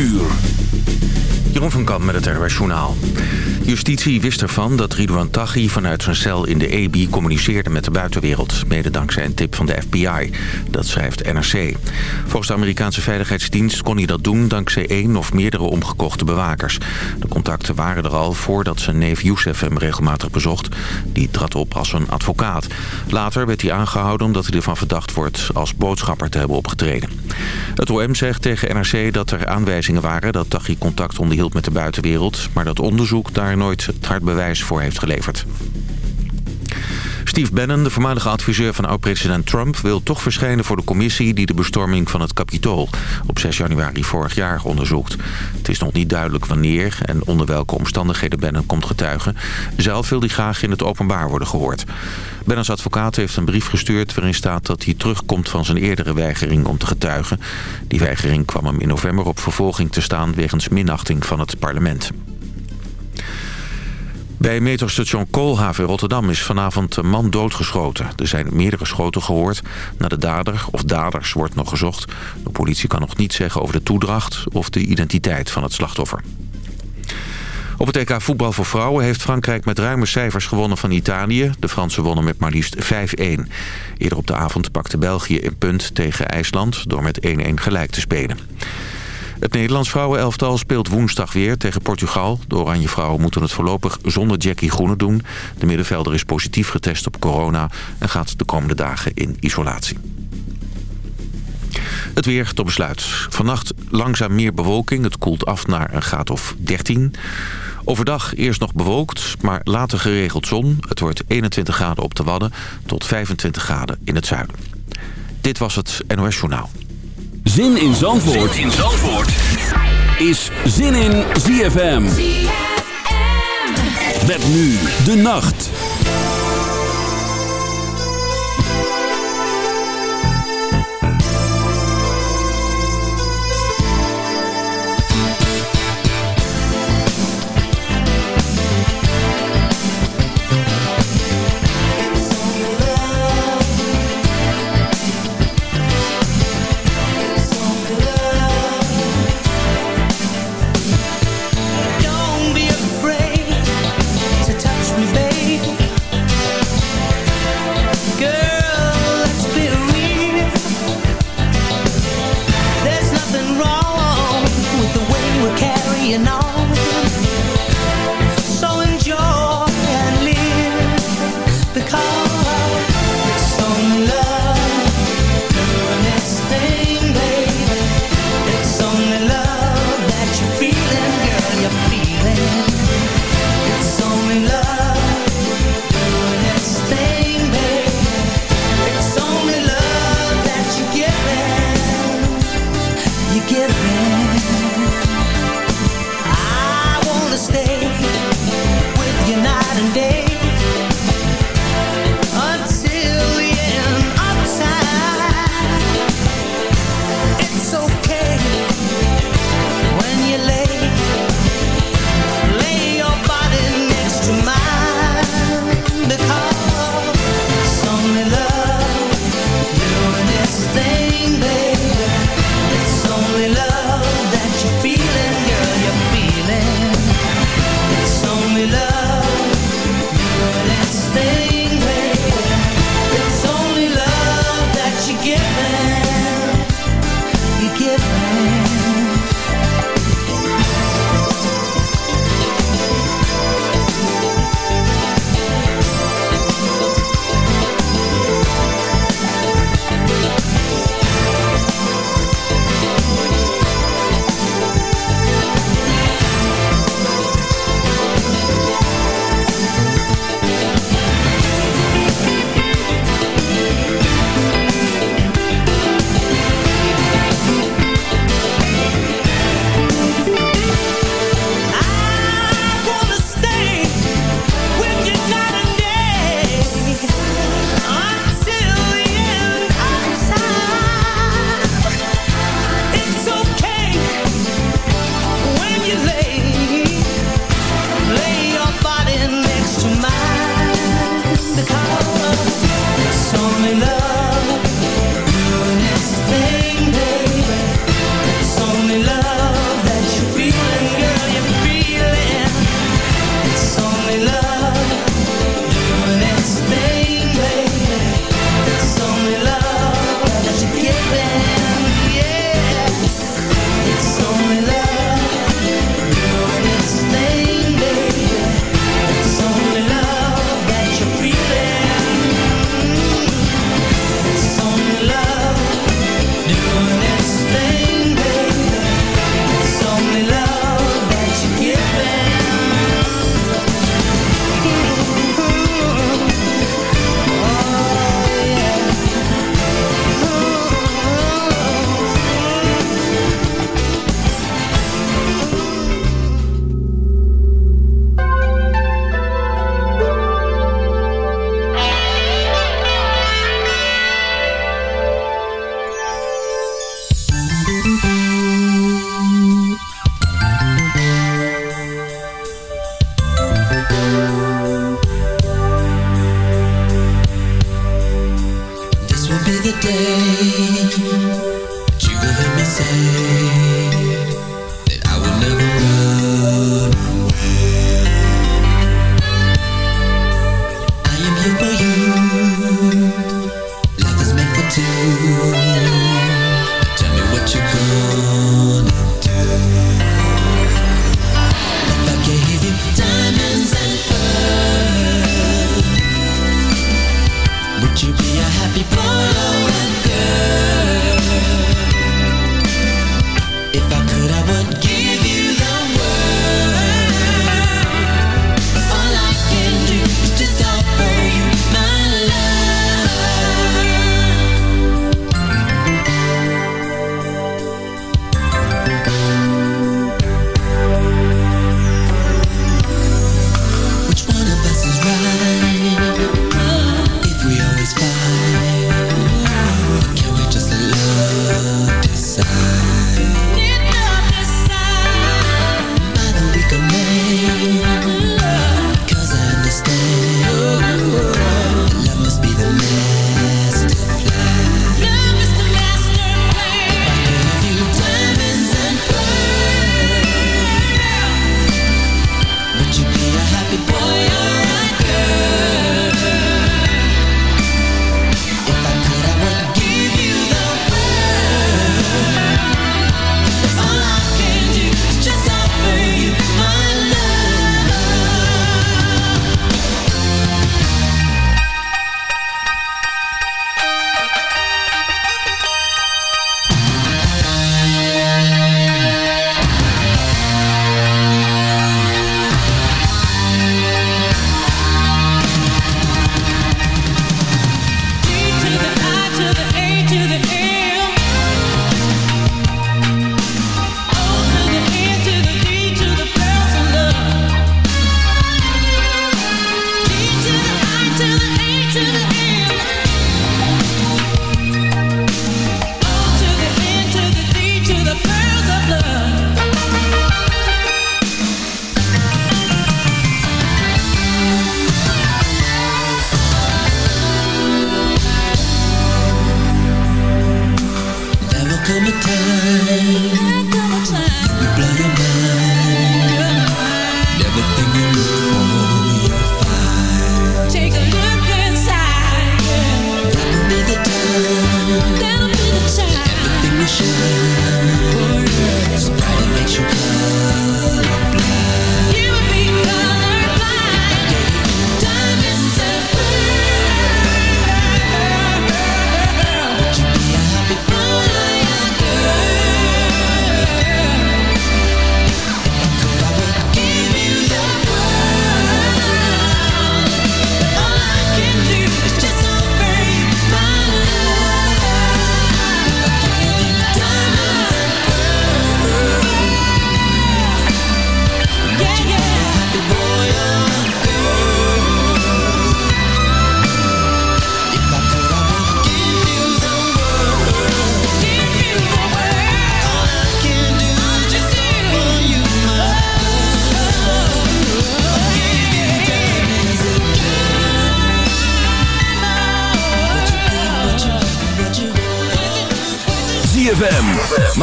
uur. Jeroen van Kamp met het RWS Journaal. Justitie wist ervan dat Ridouan Taghi vanuit zijn cel in de EBI communiceerde met de buitenwereld. Mede dankzij een tip van de FBI. Dat schrijft NRC. Volgens de Amerikaanse Veiligheidsdienst kon hij dat doen dankzij één of meerdere omgekochte bewakers. De contacten waren er al voordat zijn neef Youssef hem regelmatig bezocht. Die trad op als een advocaat. Later werd hij aangehouden omdat hij ervan verdacht wordt als boodschapper te hebben opgetreden. Het OM zegt tegen NRC dat er aanwijzingen waren dat Taghi contact onderhield met de buitenwereld. Maar dat onderzoek daar nooit het hard bewijs voor heeft geleverd. Steve Bannon, de voormalige adviseur van oud-president Trump... wil toch verschijnen voor de commissie die de bestorming van het Capitool... op 6 januari vorig jaar onderzoekt. Het is nog niet duidelijk wanneer en onder welke omstandigheden Bannon komt getuigen. Zelf wil hij graag in het openbaar worden gehoord. Bannons advocaat heeft een brief gestuurd waarin staat dat hij terugkomt van zijn eerdere weigering om te getuigen. Die weigering kwam hem in november op vervolging te staan wegens minachting van het parlement. Bij metrostation Koolhaven in Rotterdam is vanavond een man doodgeschoten. Er zijn meerdere schoten gehoord. Naar de dader of daders wordt nog gezocht. De politie kan nog niet zeggen over de toedracht of de identiteit van het slachtoffer. Op het EK voetbal voor vrouwen heeft Frankrijk met ruime cijfers gewonnen van Italië. De Fransen wonnen met maar liefst 5-1. Eerder op de avond pakte België een punt tegen IJsland door met 1-1 gelijk te spelen. Het Nederlands vrouwenelftal speelt woensdag weer tegen Portugal. De Oranje Vrouwen moeten het voorlopig zonder Jackie Groene doen. De middenvelder is positief getest op corona en gaat de komende dagen in isolatie. Het weer tot besluit. Vannacht langzaam meer bewolking. Het koelt af naar een graad of 13. Overdag eerst nog bewolkt, maar later geregeld zon. Het wordt 21 graden op de Wadden tot 25 graden in het zuiden. Dit was het NOS Journaal. Zin in Zandvoort, zin in Zandvoort. is Zin in ZFM. ZFM. Met nu de nacht.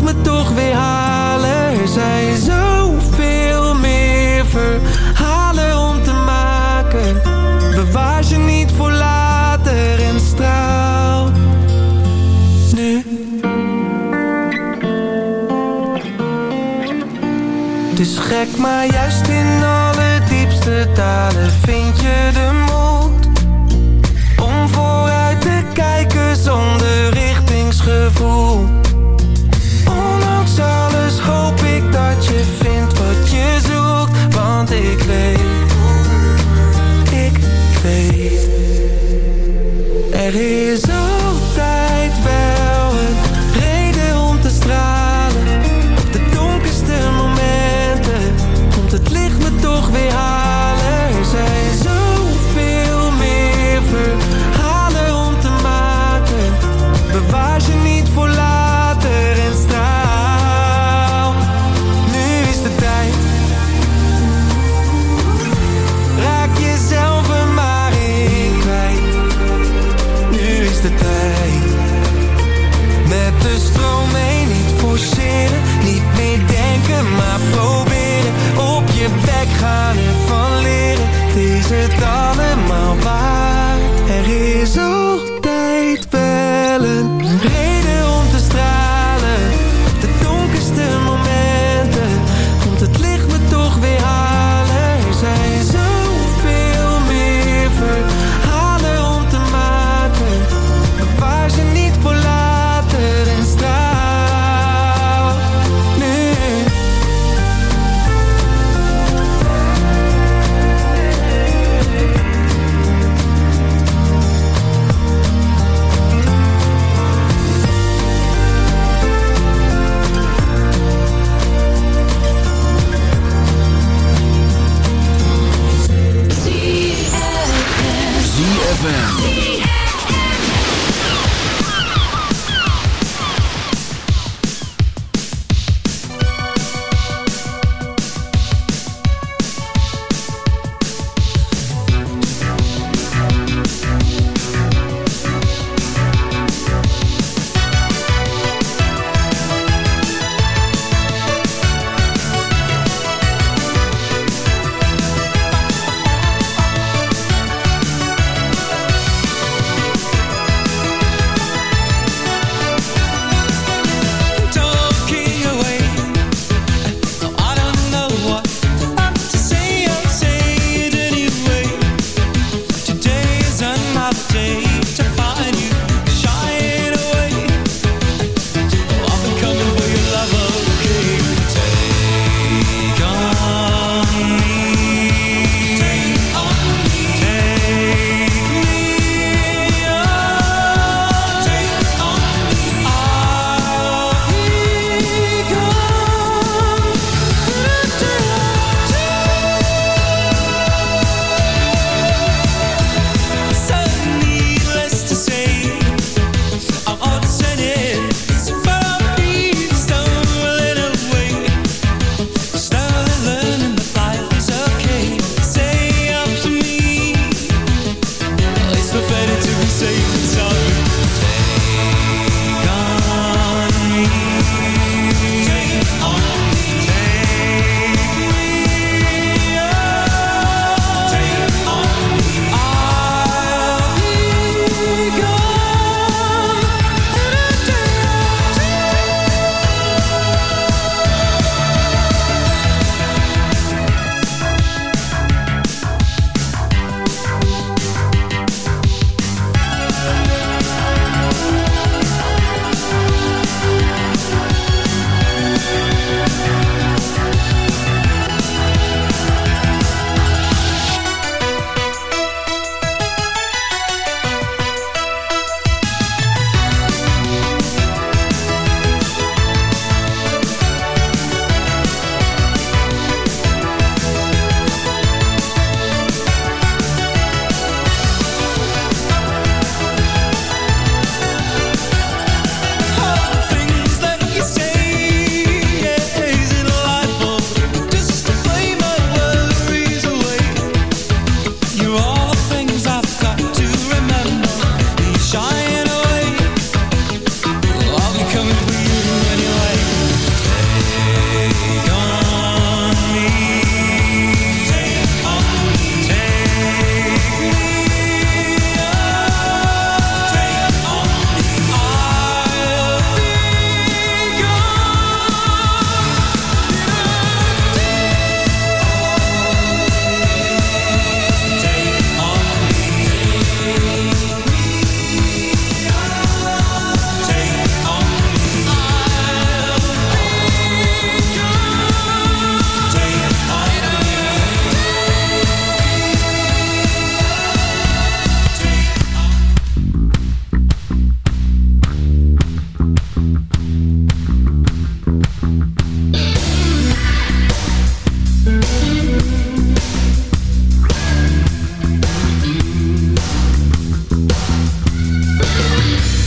Licht me toch weer halen. Er zijn zoveel meer verhalen om te maken. Bewaar je niet voor later en straal. Nu. Is gek, maar juist in alle diepste dalen vind je de moed Om vooruit te kijken zonder richtingsgevoel dat je vindt wat je zoekt Want ik weet, ik weet. Er is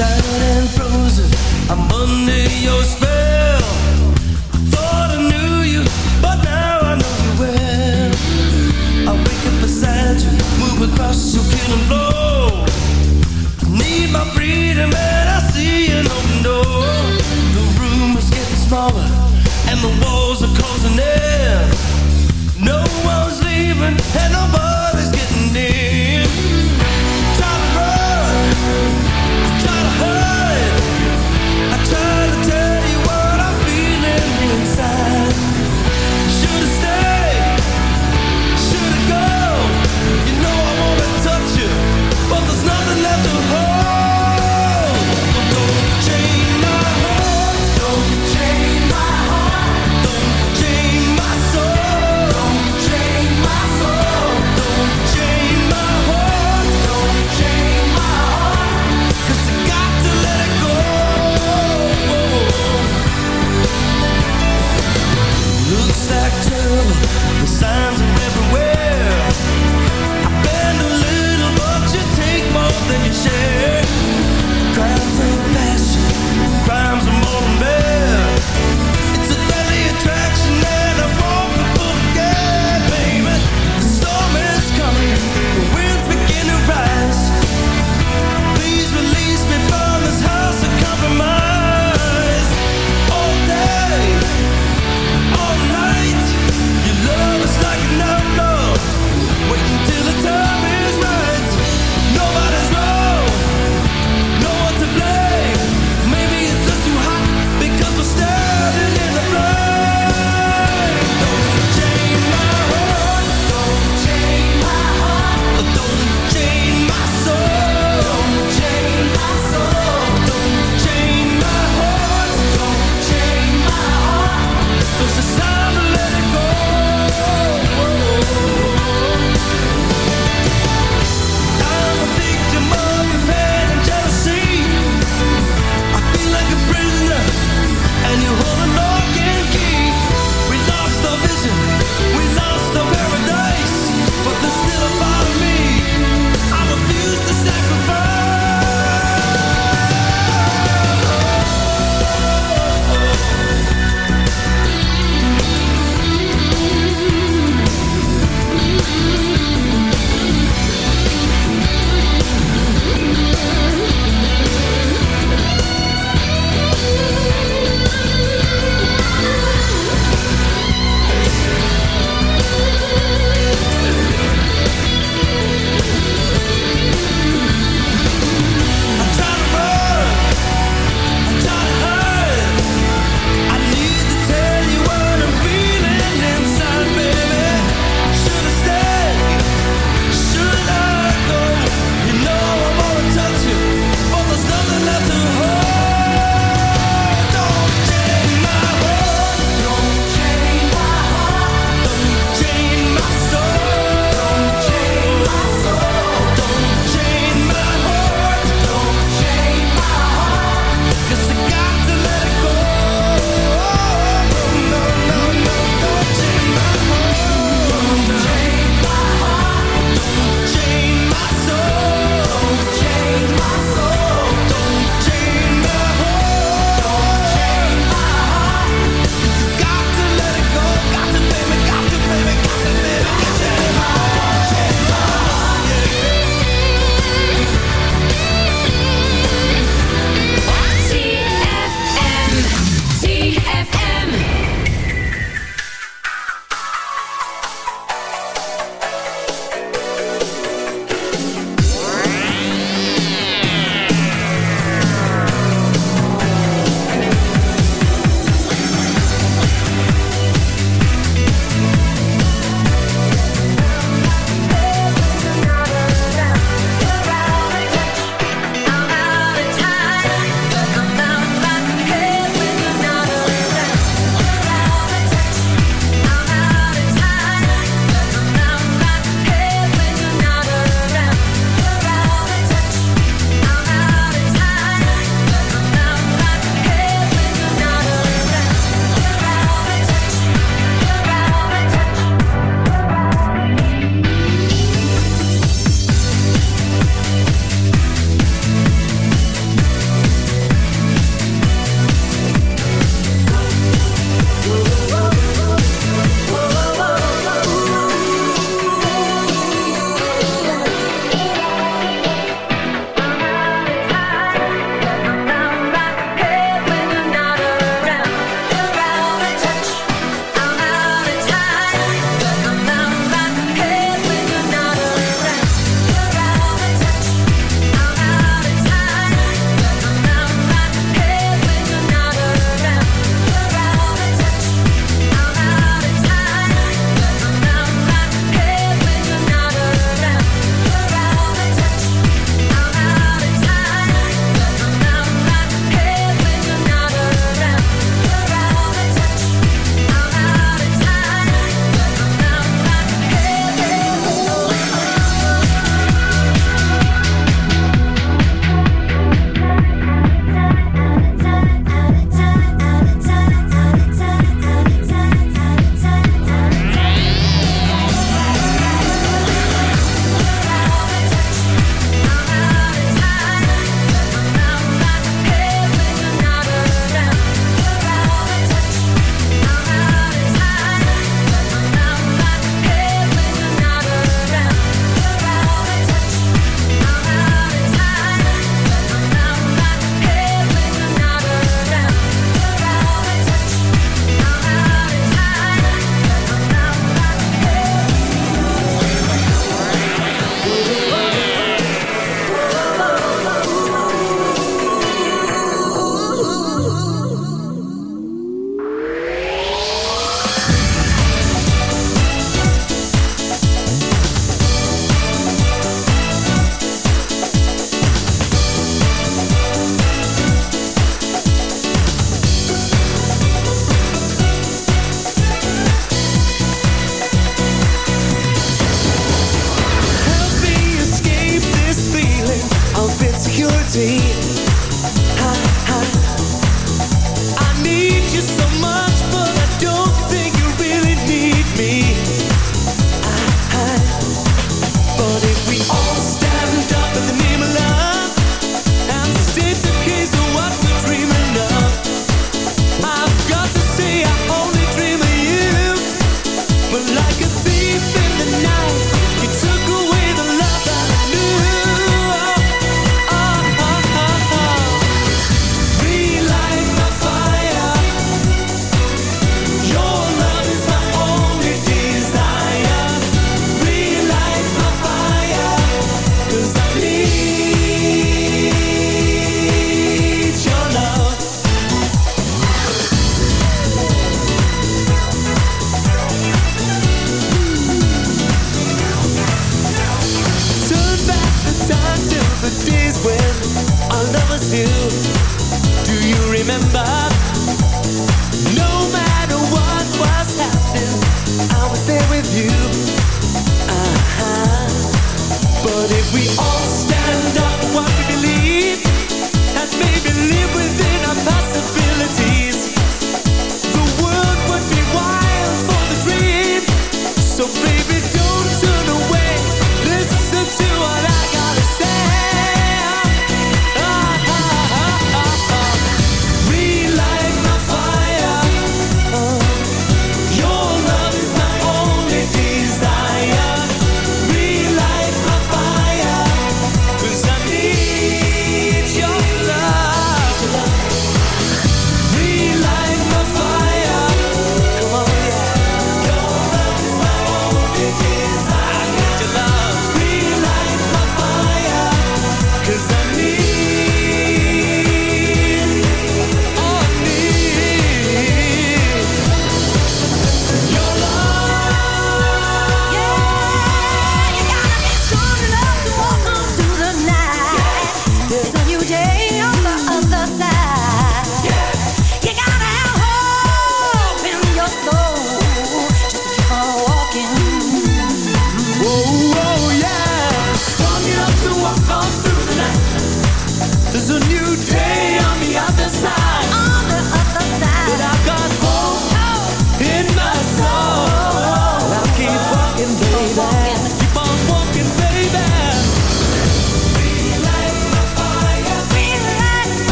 tired and frozen. I'm under your spell. I thought I knew you, but now I know you well. I wake up beside you, move across your killing floor. I need my freedom, and I see an open door. The room is getting smaller, and the walls are closing in. No one's leaving, and nobody's getting in.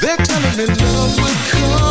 They're telling me love will come.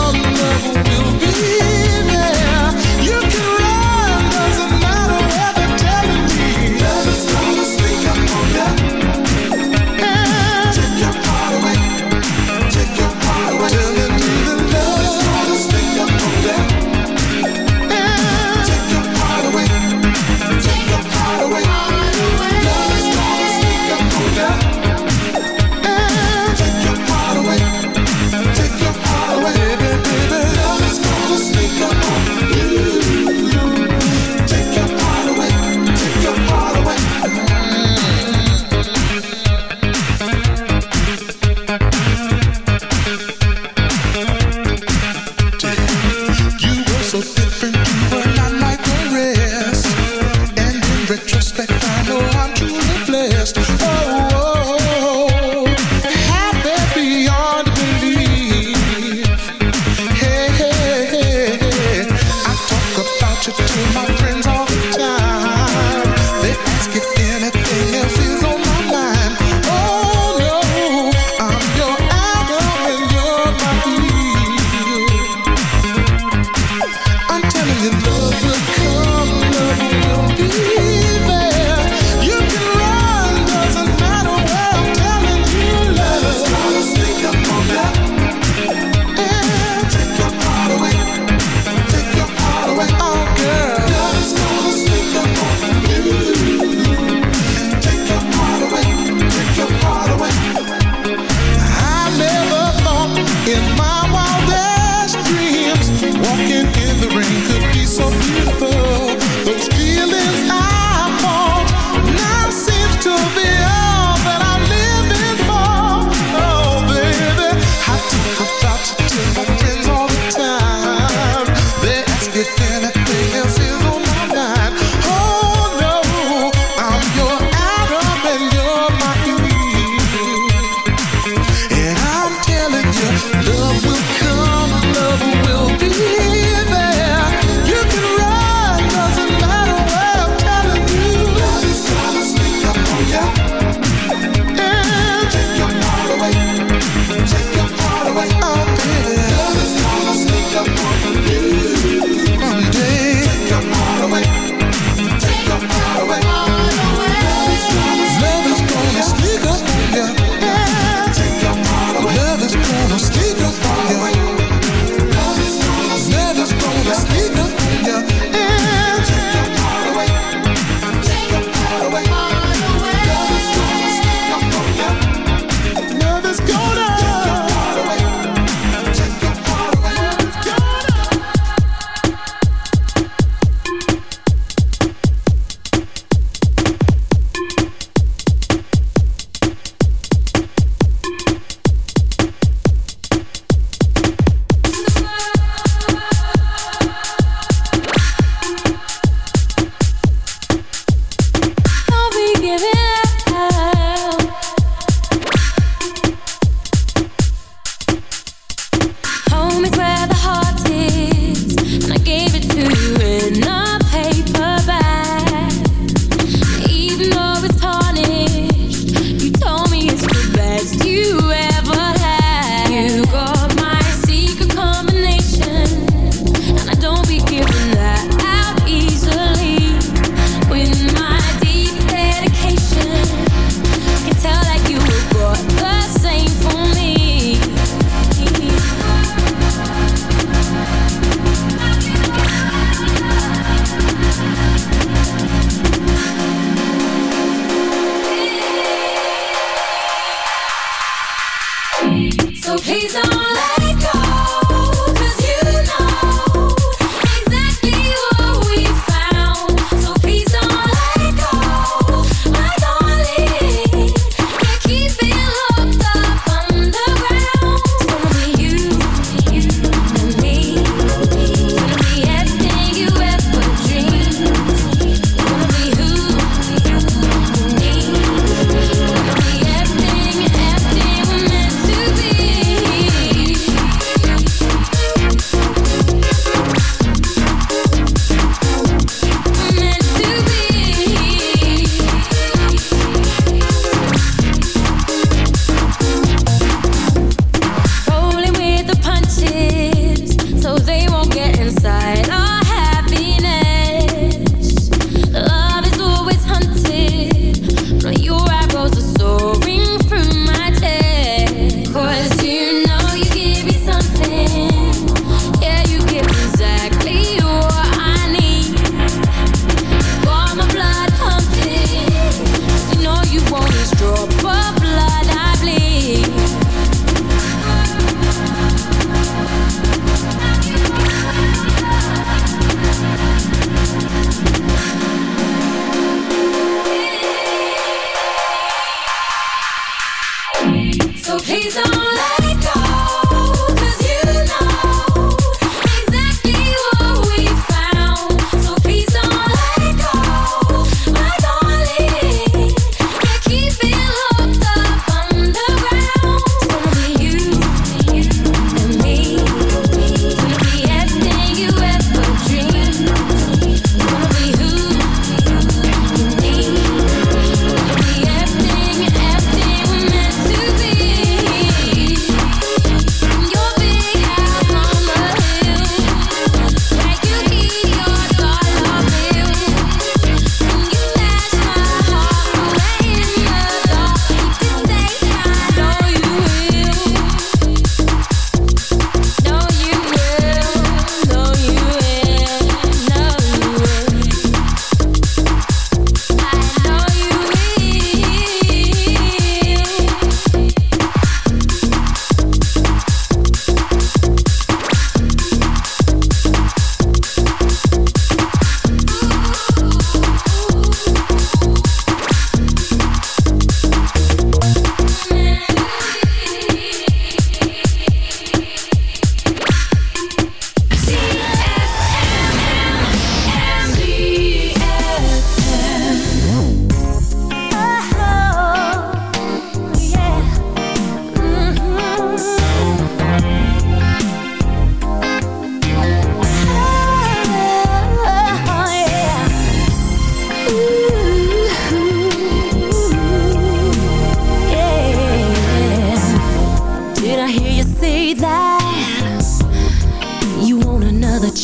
spring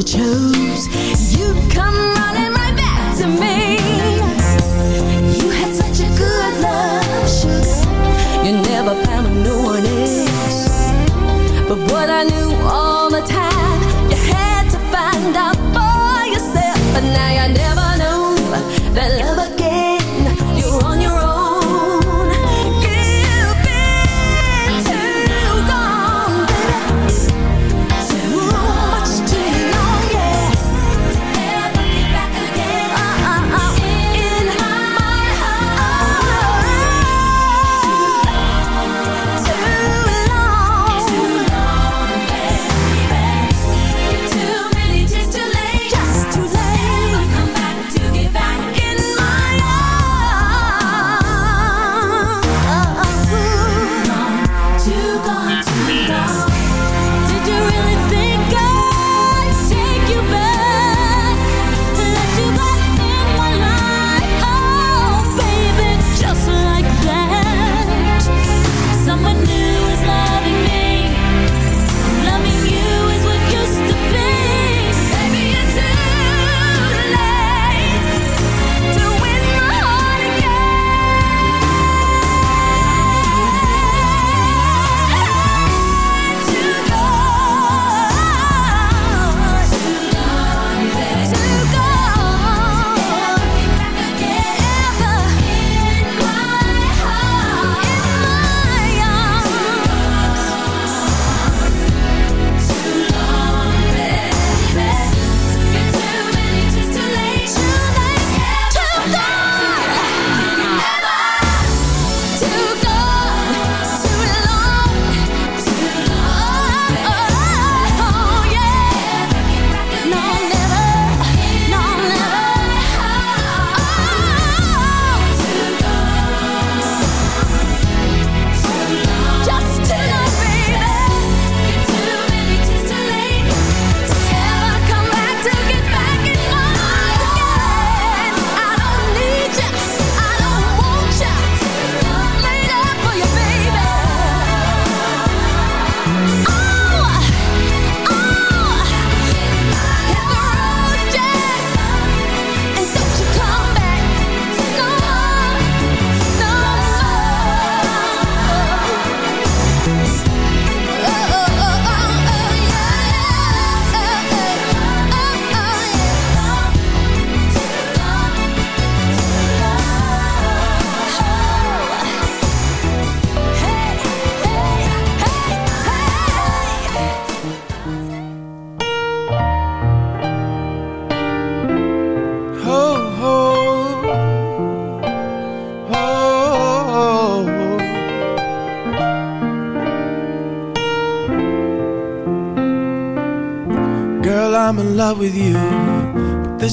You chose. You'd come running right back to me. You had such a good love, sugar. You never found no one else But what I knew all the time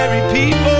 ordinary people.